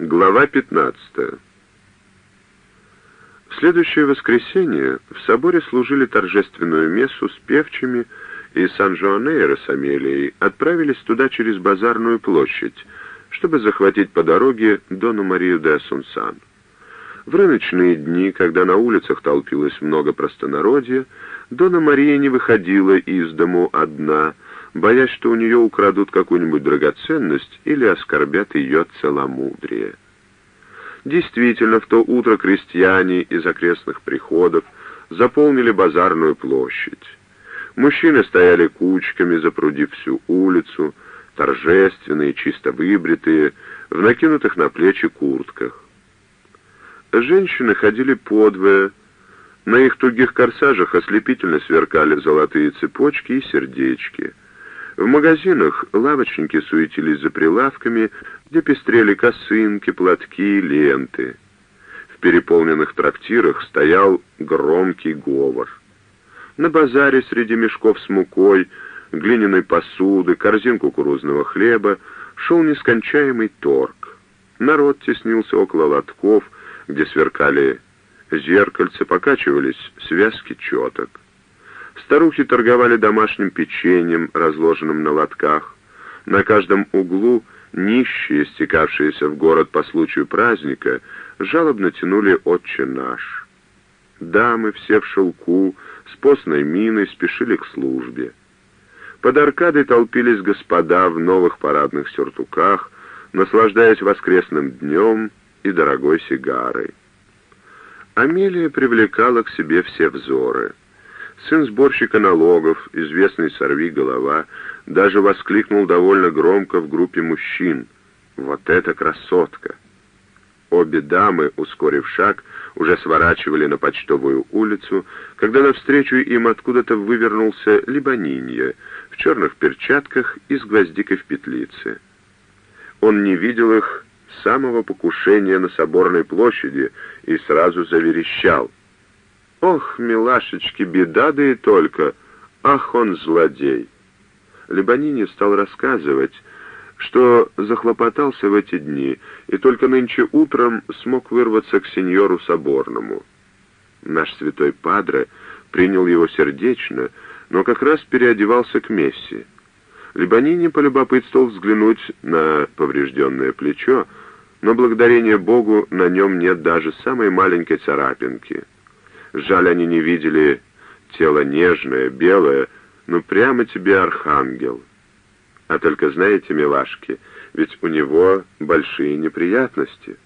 Глава 15. В следующее воскресенье в соборе служили торжественную мессу с певчими, и Сан-Жуанейро с Амелией отправились туда через базарную площадь, чтобы захватить по дороге Дону Марию де Асунсан. В рыночные дни, когда на улицах толпилось много простонародья, Дона Мария не выходила из дому одна, боясь, что у нее украдут какую-нибудь драгоценность или оскорбят ее целомудрие. Действительно, в то утро крестьяне из окрестных приходов заполнили базарную площадь. Мужчины стояли кучками, запрудив всю улицу, торжественные, чисто выбритые, в накинутых на плечи куртках. Женщины ходили подвое, на их тугих корсажах ослепительно сверкали золотые цепочки и сердечки. В магазинах лавочники суетились за прилавками, где пестрели косынки, платки, ленты. В переполненных трактирах стоял громкий говор. На базаре среди мешков с мукой, глиняной посуды, корзин кукурузного хлеба шел нескончаемый торг. Народ теснился около лотков, где сверкали зеркальца, покачивались связки четок. Старухи торговали домашним печеньем, разложенным на лотках. На каждом углу нищие, стекавшиеся в город по случаю праздника, жалобно тянули «Отче наш». Дамы, все в шелку, с постной миной, спешили к службе. Под аркадой толпились господа в новых парадных сюртуках, наслаждаясь воскресным днем и дорогой сигарой. Амелия привлекала к себе все взоры. Сын сборщика налогов, известный сорви голова, даже воскликнул довольно громко в группе мужчин. «Вот эта красотка!» Обе дамы, ускорив шаг, уже сворачивали на почтовую улицу, когда навстречу им откуда-то вывернулся Либанинья в черных перчатках и с гвоздикой в петлице. Он не видел их с самого покушения на Соборной площади и сразу заверещал. «Ох, милашечки, беда да и только! Ах, он злодей!» Лебанини стал рассказывать, что захлопотался в эти дни и только нынче утром смог вырваться к сеньору Соборному. Наш святой Падре принял его сердечно, но как раз переодевался к мессе. Лебанини полюбопытствовал взглянуть на поврежденное плечо, но благодарение Богу на нем нет даже самой маленькой царапинки. Жаль, они не видели тело нежное, белое, но прямо тебе архангел. А только знаете, милашки, ведь у него большие неприятности.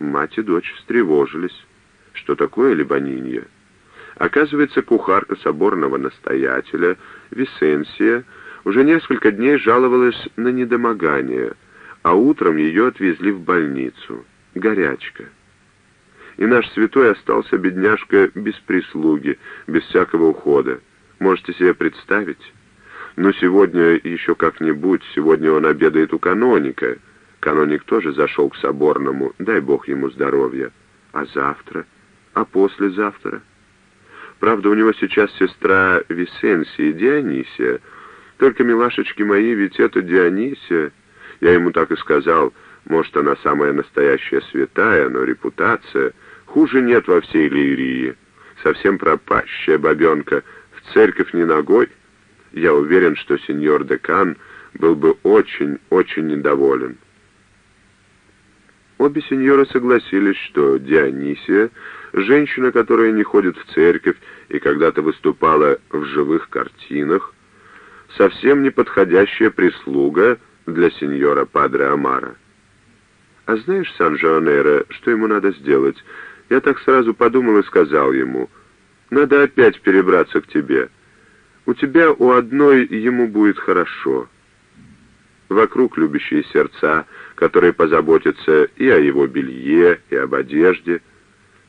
Мать и дочь встревожились. Что такое Либанинья? Оказывается, кухарка соборного настоятеля, Висенсия, уже несколько дней жаловалась на недомогание, а утром ее отвезли в больницу. Горячка. И наш святой остался, бедняжка, без прислуги, без всякого ухода. Можете себе представить? Но сегодня еще как-нибудь, сегодня он обедает у каноника. Каноник тоже зашел к соборному, дай бог ему здоровья. А завтра? А послезавтра? Правда, у него сейчас сестра Висенсия, Дионисия. Только, милашечки мои, ведь это Дионисия... Я ему так и сказал, может, она самая настоящая святая, но репутация... Хуже нет во всей Лирии. Совсем пропащая бабенка, в церковь не ногой — я уверен, что сеньор Декан был бы очень-очень недоволен. Обе сеньоры согласились, что Дионисия, женщина, которая не ходит в церковь и когда-то выступала в живых картинах, совсем неподходящая прислуга для сеньора Падре Амара. «А знаешь, Сан-Жоанейро, что ему надо сделать? Я так сразу подумал и сказал ему, надо опять перебраться к тебе». У тебя у одной ему будет хорошо. Вокруг любящие сердца, которые позаботятся и о его белье, и об одежде.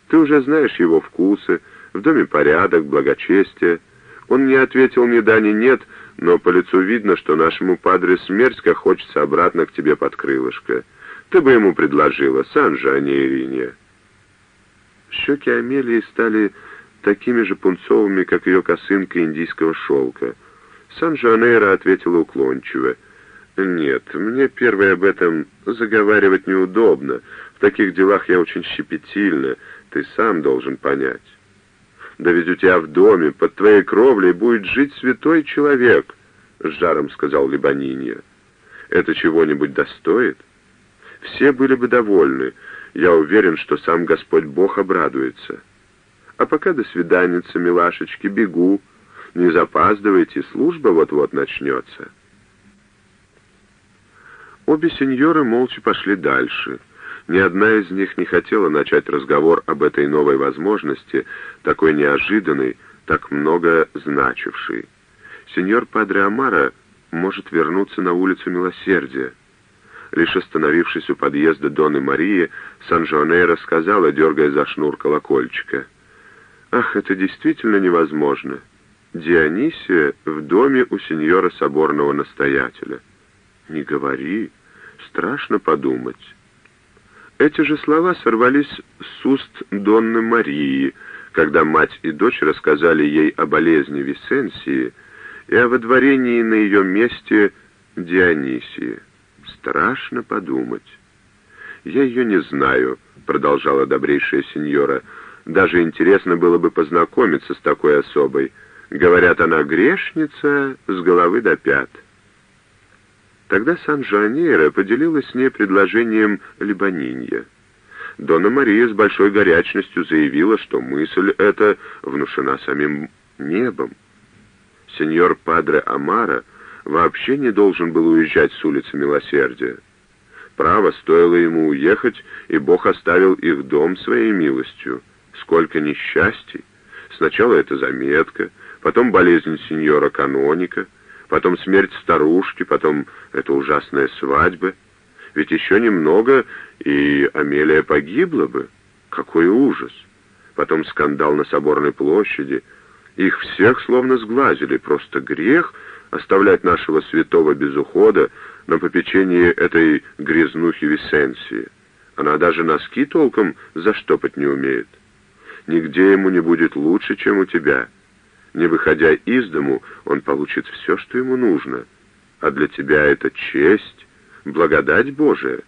Ты уже знаешь его вкусы, в доме порядок, благочестие. Он не ответил ни да, ни нет, но по лицу видно, что нашему падре смерть как хочется обратно к тебе под крылышко. Ты бы ему предложила, Санжа, а не Ирине. Щеки Амелии стали такими же пунцовыми, как ее косынка индийского шелка. Сан-Жанейро ответила уклончиво. Нет, мне первое об этом заговаривать неудобно. В таких делах я очень щепетильна, ты сам должен понять. Да ведь у тебя в доме, под твоей кровлей, будет жить святой человек, — с жаром сказал Либанинья. Это чего-нибудь достоит? Все были бы довольны. Я уверен, что сам Господь Бог обрадуется. А пока до свиданица, милашечки, бегу. Не запаздывайте, служба вот-вот начнется. Обе сеньоры молча пошли дальше. Ни одна из них не хотела начать разговор об этой новой возможности, такой неожиданной, так много значившей. Сеньор Падре Амара может вернуться на улицу Милосердия. Лишь остановившись у подъезда Доны Марии, Сан-Жуаней рассказала, дергая за шнур колокольчика. «Ах, это действительно невозможно. Дионисия в доме у сеньора соборного настоятеля». «Не говори. Страшно подумать». Эти же слова сорвались с уст Донны Марии, когда мать и дочь рассказали ей о болезни Висенсии и о водворении на ее месте Дионисии. Страшно подумать. «Я ее не знаю», — продолжала добрейшая сеньора. «Даже интересно было бы познакомиться с такой особой. Говорят, она грешница с головы до пят». Тогда Сан-Жанейро поделилась с ней предложением Либанинья. Дона Мария с большой горячностью заявила, что мысль эта внушена самим небом. Сеньор Падре Амара вообще не должен был уезжать с улицы Милосердия. Право, стоило ему уехать, и Бог оставил их дом своей милостью. Сколько несчастий! Сначала это заметка, потом болезнь сеньора Каноника — потом смерть старушки, потом эта ужасная свадьба. Ведь еще немного, и Амелия погибла бы. Какой ужас! Потом скандал на Соборной площади. Их всех словно сглазили. Просто грех оставлять нашего святого без ухода на попечении этой грязнухи Висенсии. Она даже носки толком заштопать не умеет. Нигде ему не будет лучше, чем у тебя». Не выходя из дому, он получит все, что ему нужно. А для тебя это честь, благодать Божия.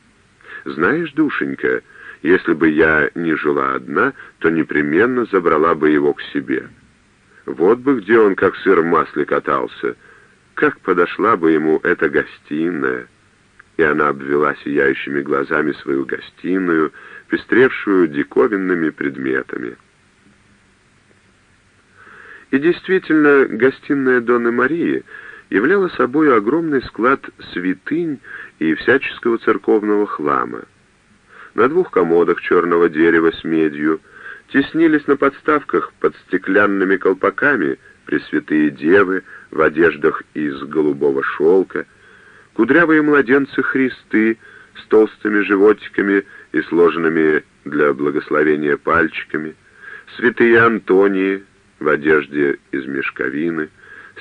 Знаешь, душенька, если бы я не жила одна, то непременно забрала бы его к себе. Вот бы где он как сыр в масле катался. Как подошла бы ему эта гостиная. И она обвела сияющими глазами свою гостиную, пестревшую диковинными предметами. И действительно, гостиная Донны Марии являла собой огромный склад святынь и всяческого церковного хлама. На двух комодах черного дерева с медью теснились на подставках под стеклянными колпаками пресвятые девы в одеждах из голубого шелка, кудрявые младенцы Христы с толстыми животиками и сложенными для благословения пальчиками, святые Антонии, в одежде из мешковины,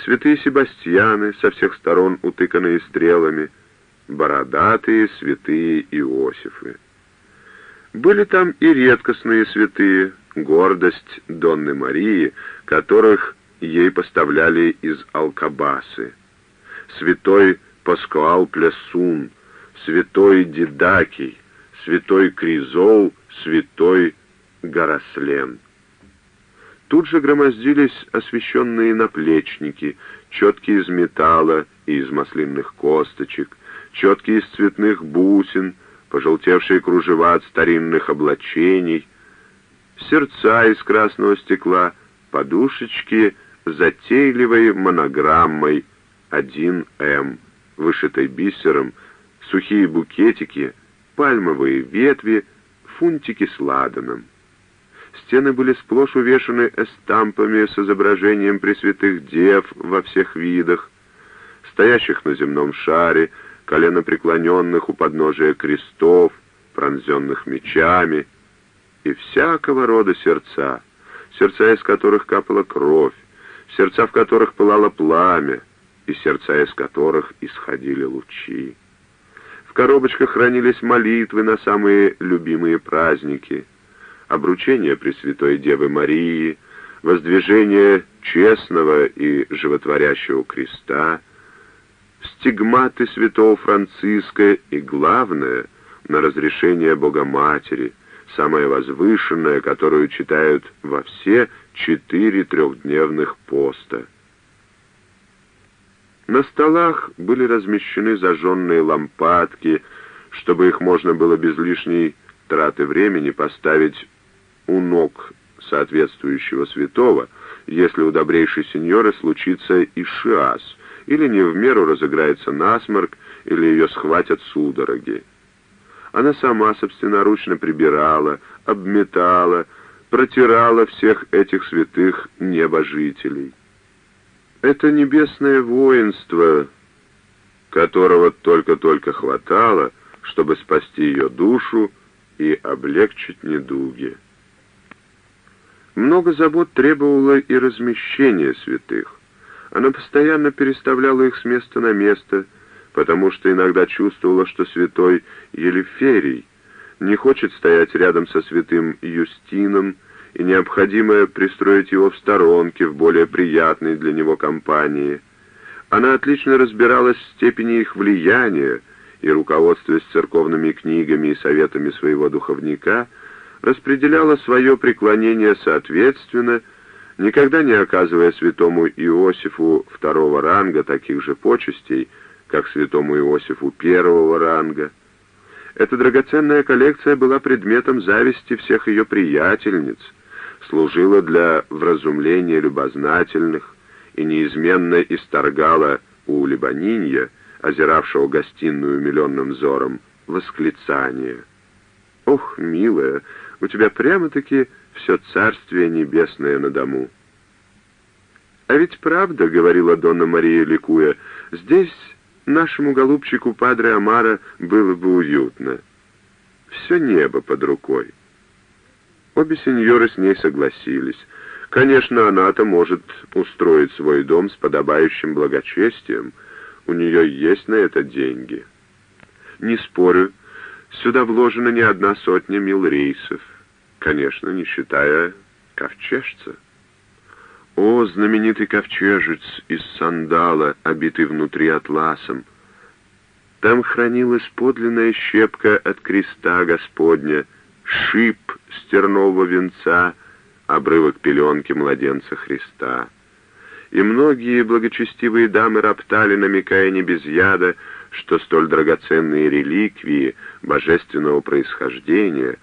святые Себастьяны, со всех сторон утыканные стрелами, бородатые святые Иосифы. Были там и редкостные святые, гордость Донны Марии, которых ей поставляли из Алкабасы, святой Паскуал Плесун, святой Дидакий, святой Кризол, святой Горослен. Тут же громоздились освещенные наплечники, четки из металла и из маслинных косточек, четки из цветных бусин, пожелтевшие кружева от старинных облачений, сердца из красного стекла, подушечки затейливой монограммой 1М, вышитой бисером, сухие букетики, пальмовые ветви, фунтики с ладаном. Стены были сплошь увешаны эстампами с изображением пресвятых дев во всех видах, стоящих на земном шаре, коленопреклоненных у подножия крестов, пронзенных мечами, и всякого рода сердца, сердца, из которых капала кровь, сердца, в которых пылало пламя, и сердца, из которых исходили лучи. В коробочках хранились молитвы на самые любимые праздники — обручение Пресвятой Девы Марии, воздвижение честного и животворящего креста, стигматы святого Франциска и, главное, на разрешение Богоматери, самое возвышенное, которую читают во все четыре трехдневных поста. На столах были размещены зажженные лампадки, чтобы их можно было без лишней траты времени поставить у ног соответствующего святого, если у добрейшей сеньоры случится ишиас, или не в меру разыграется насморк, или ее схватят судороги. Она сама собственноручно прибирала, обметала, протирала всех этих святых небожителей. Это небесное воинство, которого только-только хватало, чтобы спасти ее душу и облегчить недуги. Много забот требовало и размещение святых. Она постоянно переставляла их с места на место, потому что иногда чувствовала, что святой Елиферий не хочет стоять рядом со святым Юстином, и необходимо пристроить его в сторонке, в более приятной для него компании. Она отлично разбиралась в степени их влияния, и, руководствуясь церковными книгами и советами своего духовника, распределяла свое преклонение соответственно, никогда не оказывая святому Иосифу второго ранга таких же почестей, как святому Иосифу первого ранга. Эта драгоценная коллекция была предметом зависти всех ее приятельниц, служила для вразумления любознательных и неизменно исторгала у Либанинья, озиравшего гостиную миллионным взором, восклицание. «Ох, милая, у тебя прямо-таки все царствие небесное на дому». «А ведь правда, — говорила Донна Мария, ликуя, — здесь нашему голубчику Падре Амара было бы уютно. Все небо под рукой». Обе сеньоры с ней согласились. Конечно, она-то может устроить свой дом с подобающим благочестием. У нее есть на это деньги. Не спорю, сюда вложена не одна сотня мил рейсов. Конечно, не считая ковчежца. О, знаменитый ковчежец из сандала, обитый внутри атласом! Там хранилась подлинная щепка от креста Господня, шип стернового венца, обрывок пеленки младенца Христа. И многие благочестивые дамы роптали, намекая не без яда, что столь драгоценные реликвии божественного происхождения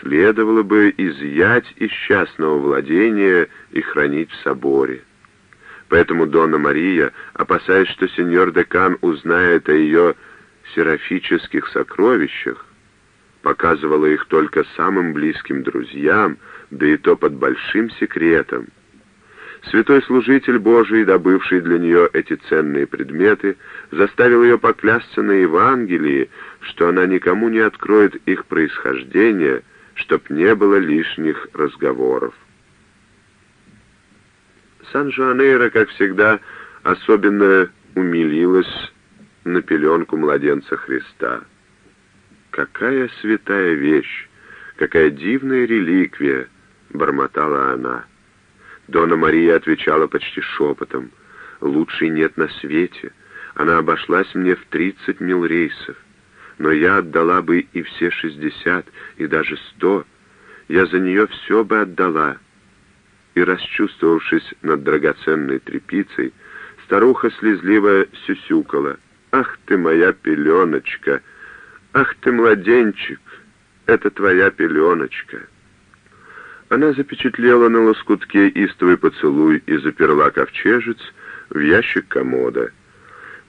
следовало бы изъять из частного владения и хранить в соборе. Поэтому Дона Мария, опасаясь, что сеньор Декан узнает о ее серафических сокровищах, показывала их только самым близким друзьям, да и то под большим секретом. Святой служитель Божий, добывший для нее эти ценные предметы, заставил ее поклясться на Евангелии, что она никому не откроет их происхождение, чтоб не было лишних разговоров. Сан-Жуанейро, как всегда, особенно умилилась на пеленку младенца Христа. «Какая святая вещь! Какая дивная реликвия!» — бормотала она. Дона Мария отвечала почти шепотом. «Лучшей нет на свете. Она обошлась мне в тридцать мил рейсов. Но я отдала бы и все шестьдесят, и даже сто. Я за нее все бы отдала». И, расчувствовавшись над драгоценной тряпицей, старуха слезливо сюсюкала. «Ах ты моя пеленочка! Ах ты, младенчик! Это твоя пеленочка!» Она запечатлела на лоскутке истовый поцелуй и заперла ковчежец в ящик комода.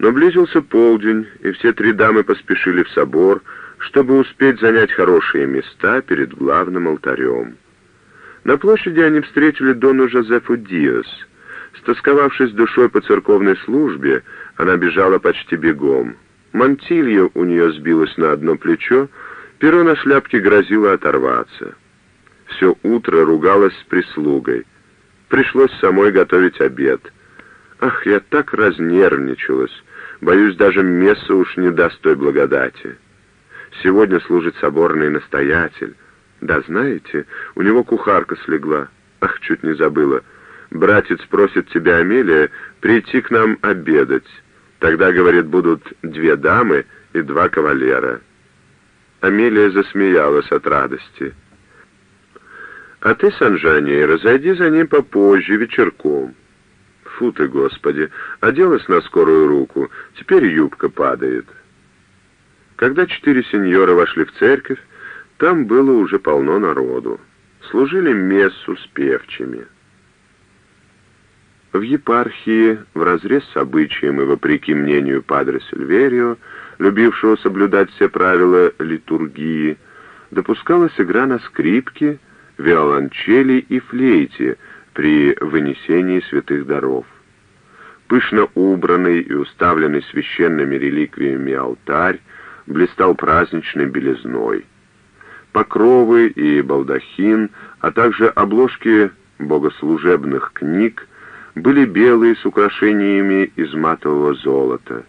Но близился полдень, и все три дамы поспешили в собор, чтобы успеть занять хорошие места перед главным алтарем. На площади они встретили Дону Жозефу Диас. Стосковавшись душой по церковной службе, она бежала почти бегом. Мантилья у нее сбилась на одно плечо, перо на шляпке грозило оторваться все утро ругалась с прислугой. Пришлось самой готовить обед. Ах, я так разнервничалась. Боюсь, даже месса уж не даст той благодати. Сегодня служит соборный настоятель. Да, знаете, у него кухарка слегла. Ах, чуть не забыла. Братец просит тебя, Амелия, прийти к нам обедать. Тогда, говорит, будут две дамы и два кавалера. Амелия засмеялась от радости. «А ты, Санжани, разойди за ним попозже, вечерком». «Фу ты, Господи! Оделась на скорую руку, теперь юбка падает». Когда четыре сеньора вошли в церковь, там было уже полно народу. Служили мессу с певчими. В епархии, вразрез с обычаем и вопреки мнению падре Сильверио, любившего соблюдать все правила литургии, допускалась игра на скрипке, виолончели и флейте при вынесении святых даров. Пышно убранный и уставленный священными реликвиями алтарь блистал праздничной белизной. Покровы и балдахин, а также обложки богослужебных книг были белые с украшениями из матового золота.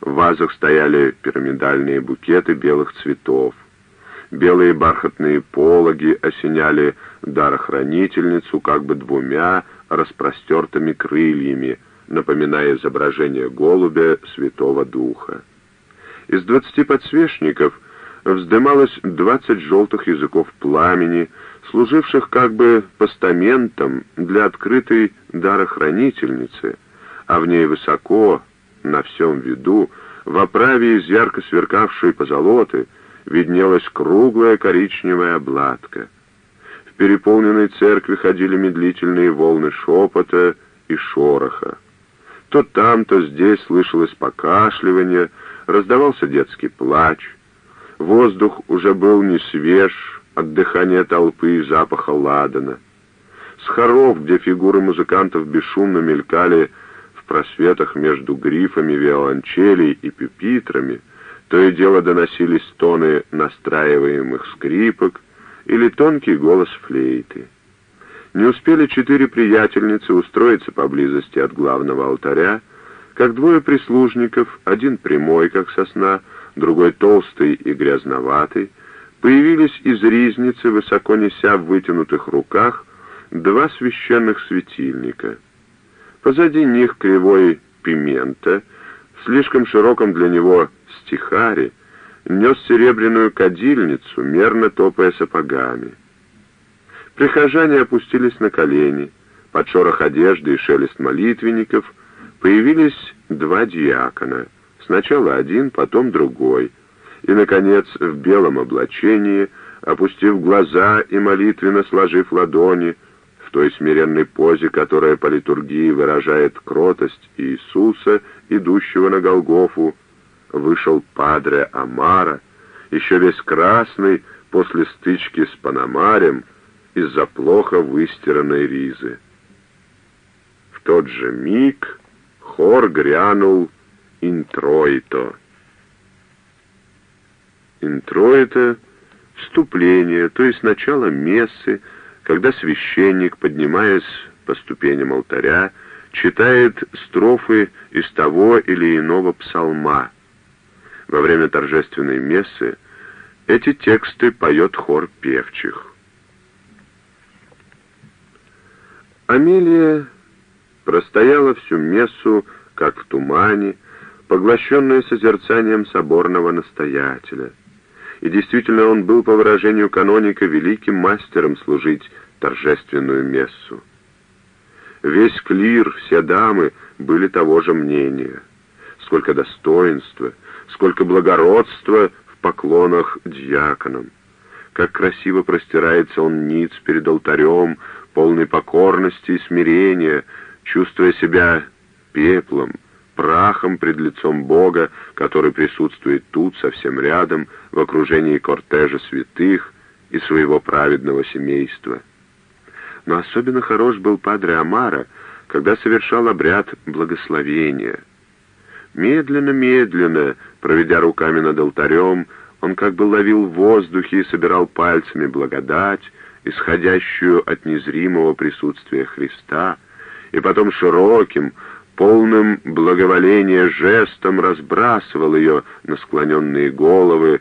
В вазах стояли пирамидальные букеты белых цветов. Белые бархатные пологи осеняли дарохранительницу как бы двумя распростертыми крыльями, напоминая изображение голубя Святого Духа. Из двадцати подсвечников вздымалось двадцать желтых языков пламени, служивших как бы постаментом для открытой дарохранительницы, а в ней высоко, на всем виду, в оправе из ярко сверкавшей позолоты, виднелась круглая коричневая обладка. В переполненной церкви ходили медлительные волны шепота и шороха. То там, то здесь слышалось покашливание, раздавался детский плач. Воздух уже был не свеж, от дыхания толпы и запаха ладана. С хоров, где фигуры музыкантов бесшумно мелькали в просветах между грифами виолончелей и пюпитрами, то и дело доносились тоны настраиваемых скрипок или тонкий голос флейты. Не успели четыре приятельницы устроиться поблизости от главного алтаря, как двое прислужников, один прямой, как сосна, другой толстый и грязноватый, появились из ризницы, высоко неся в вытянутых руках два священных светильника. Позади них кривой пимента, слишком широком для него стихаре, нес серебряную кадильницу, мерно топая сапогами. Прихожане опустились на колени, под шорох одежды и шелест молитвенников появились два диакона, сначала один, потом другой — и, наконец, в белом облачении, опустив глаза и молитвенно сложив ладони, той смиренной позе, которая по литургии выражает кротость Иисуса, идущего на Голгофу, вышел Падре Амара, еще весь красный после стычки с Панамарем из-за плохо выстиранной ризы. В тот же миг хор грянул «Интроито». Интроита — вступление, то есть начало мессы, когда священник, поднимаясь по ступеням алтаря, читает строфы из того или иного псалма. Во время торжественной мессы эти тексты поет хор певчих. Амелия простояла всю мессу, как в тумане, поглощенная созерцанием соборного настоятеля — и действительно он был, по выражению каноника, великим мастером служить торжественную мессу. Весь клир, все дамы были того же мнения. Сколько достоинства, сколько благородства в поклонах дьяконам. Как красиво простирается он ниц перед алтарем, полный покорности и смирения, чувствуя себя пеплом, прахом пред лицом Бога, который присутствует тут, совсем рядом, в окружении кортежа святых и своего праведного семейства. Но особенно хорош был Падре Амара, когда совершал обряд благословения. Медленно-медленно, проведя руками над алтарем, он как бы ловил в воздухе и собирал пальцами благодать, исходящую от незримого присутствия Христа, и потом широким, полным благоволения жестом разбрасывал ее на склоненные головы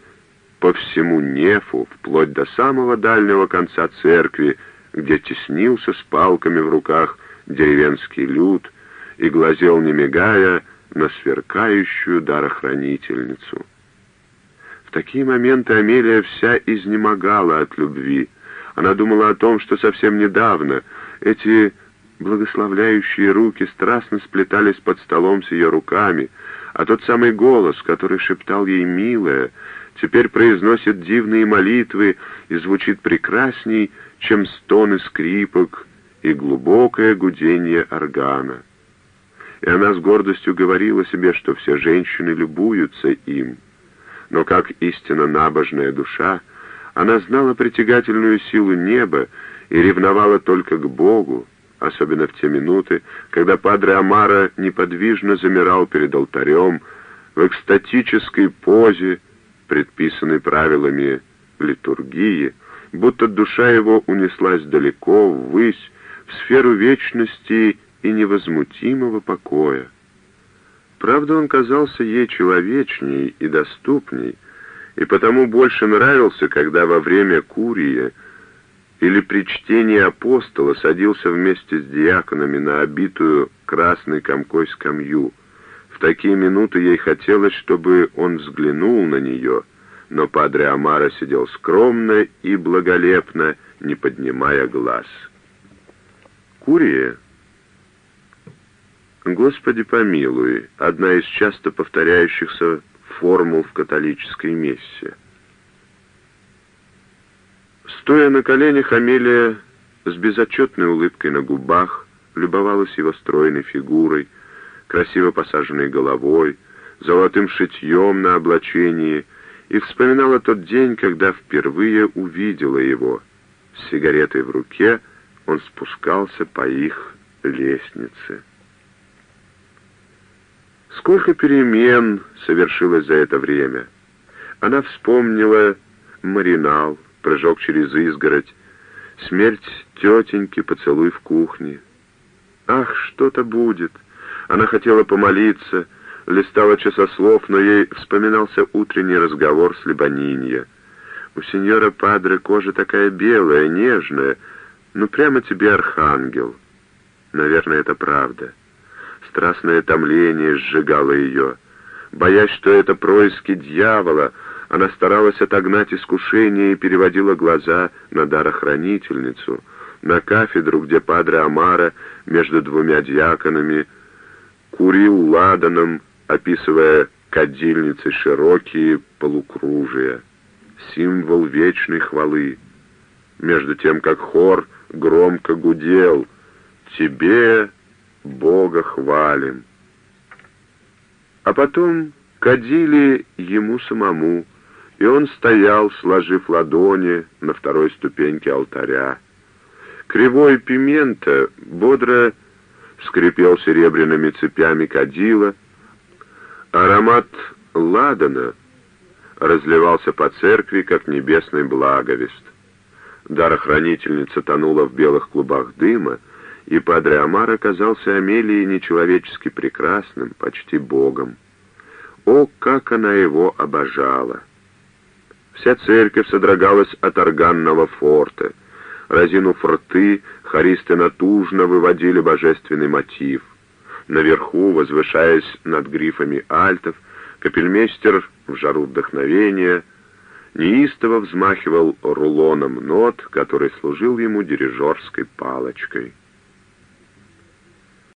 по всему нефу, вплоть до самого дальнего конца церкви, где теснился с палками в руках деревенский люд и глазел, не мигая, на сверкающую дарохранительницу. В такие моменты Амелия вся изнемогала от любви. Она думала о том, что совсем недавно эти благословляющие руки страстно сплетались под столом с ее руками, а тот самый голос, который шептал ей «милая», теперь произносит дивные молитвы и звучит прекрасней, чем стоны скрипок и глубокое гудение органа. И она с гордостью говорила себе, что все женщины любуются им — но как истинно набожная душа, она знала притягательную силу неба и ревновала только к Богу, особенно в те минуты, когда Падре Амара неподвижно замирал перед алтарем в экстатической позе, предписанной правилами литургии, будто душа его унеслась далеко, ввысь, в сферу вечности и невозмутимого покоя. Правда, он казался ей человечней и доступней, и потому больше нравился, когда во время курия или при чтении апостола садился вместе с диаконами на обитую красной комкой скамью. В такие минуты ей хотелось, чтобы он взглянул на нее, но Падре Амара сидел скромно и благолепно, не поднимая глаз. Курия «Господи помилуй» — одна из часто повторяющихся формул в католической мессе. Стоя на коленях, Амелия с безотчетной улыбкой на губах любовалась его стройной фигурой, красиво посаженной головой, золотым шитьем на облачении и вспоминала тот день, когда впервые увидела его. С сигаретой в руке он спускался по их лестнице. Сколько перемен совершилось за это время. Она вспомнила маринал, прыжок через изгородь, смерть тетеньки, поцелуй в кухне. Ах, что-то будет. Она хотела помолиться, листала часослов, но ей вспоминался утренний разговор с Лебанинья. У сеньора Падре кожа такая белая, нежная, ну прямо тебе архангел. Наверное, это правда. Страстное томление сжигало ее. Боясь, что это происки дьявола, она старалась отогнать искушение и переводила глаза на дарохранительницу, на кафедру, где Падре Амара между двумя диаконами курил ладаном, описывая кадильницы широкие полукружия, символ вечной хвалы. Между тем, как хор громко гудел «Тебе, Бога хвалим. А потом кадили ему самому, и он стоял, сложив ладони на второй ступеньке алтаря. Кривой пимента бодро скрипел серебряными цепями кадила, аромат ладана разливался по церкви, как небесный благовест. Дарохранительница тонула в белых клубах дыма, и Падре Амар оказался Амелией нечеловечески прекрасным, почти богом. О, как она его обожала! Вся церковь содрогалась от органного форта. Разинув рты, хористы натужно выводили божественный мотив. Наверху, возвышаясь над грифами альтов, капельмейстер в жару вдохновения неистово взмахивал рулоном нот, который служил ему дирижерской палочкой.